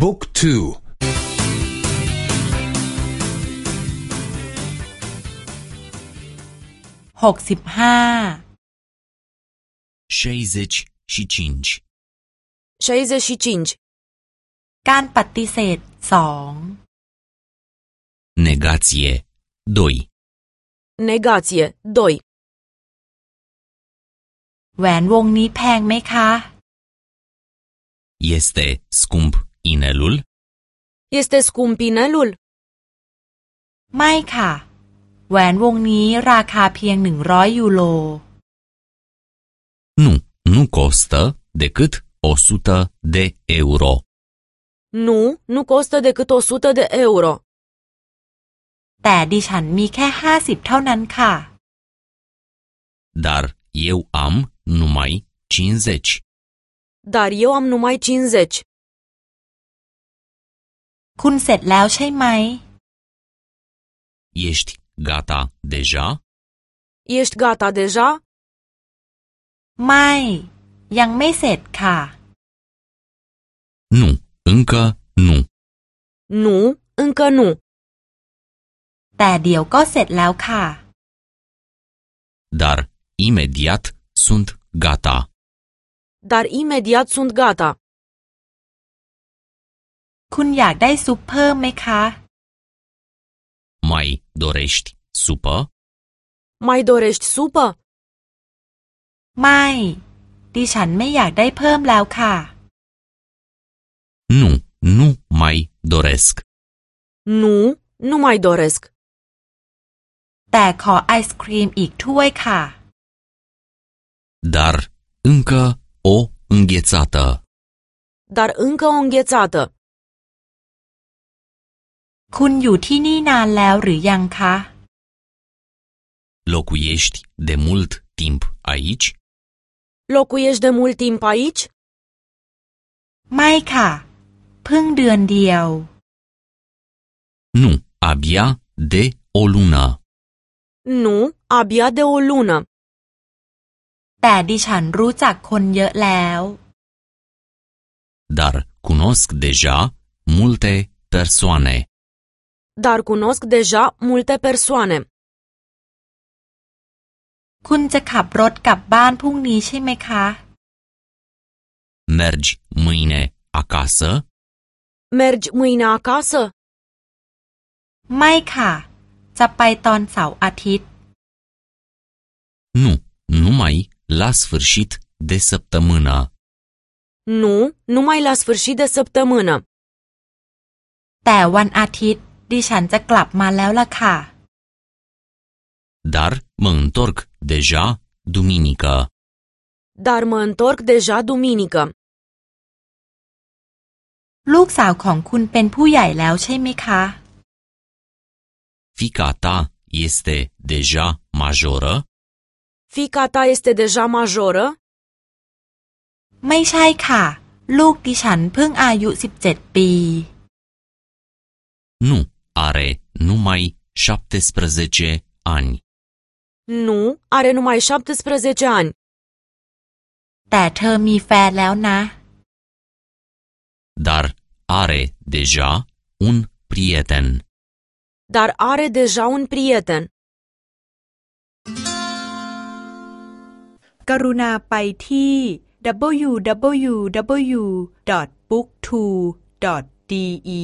บุ๊กทูหกสิบห้าการปฏิเสธสอง Negație 2 Negație 2แหวนวงนี้แพงไหมคะ Este scump inelul? Este scump inelul? ไม่ค่ะ แหวนวงนี้ราคาเพียงหนึ่งร้อยยูโร Nu, nu costă decât 100 de euro. Nu, nu costă decât 100 de euro. แต่ดิฉันมีแค่ห้าสิบเท่านั้นค่ะ Dar eu am numai 50. Dar eu am numai 50. คุณเสร็จแล้วใช่ไหม Ești gata deja? Ești gata deja? ไม่ ยังไม่เสร็จค่ะ Nu, încă nu. Nu, încă nu. แต่เดี๋ยวก็เสร็จแล้วค่ะ Dar imediat sunt gata. Dar imediat sunt gata. คุณอยากได้ซุปเพิ่มไหมคะ Mai dorești supă? Mai dorești supă? ไม่ ดิฉันไม่อยากได้เพิ่มแล้วค่ะ Nu, nu mai doresc. Nu, nu mai doresc. แต่ขอไอศครีมอีกถ้วยค่ะ Dar încă o înghețată. Dar încă o înghețată. คุณอยู่ที่นี่นานแล้วหรือยังคะ Locuiești de mult timp aici? Locuiești de mult timp aici? ไม่ค่ะ เพิ่งเดือนเดียว Nu, abia de o lună. Nu, abia de o lună. แต่ดิฉันรู้จักคนเยอะแล้ว Dar cunosc deja multe persoane. Dar cunosc deja multe persoane. คุณจะขับรถกลับบ้านพรุ่งนี้ใช่ไหมคะ Mergi mâine acasă? Mergi mâine acasă? ไม่ค่ะ จะไปตอนเสาร์อาทิตย์ Nu, numai la sfârșit de săptămână. Nu, numai la sfârșit de săptămână. แต่วันอาทิตย์ ดิฉันจะกลับมาแล้วล่ะค่ะ Dar mă întorc deja duminică. Dar mă întorc deja duminică. ลูกสาวของคุณเป็นผู้ใหญ่แล้วใช่ไหมคะ Fica ta este deja majoră? Fica ta este deja majoră? ไม่ใช่ค่ะ ลูกดิฉันเพิ่งอายุสิบเจ็ดปี Nu, are numai 17 ani. Nu, are numai 17 ani. แต่เธอมีแฟนแล้วนะ Dar are deja un prieten. Dar are deja un prieten. กรุณาไปที่ www.booktwo.de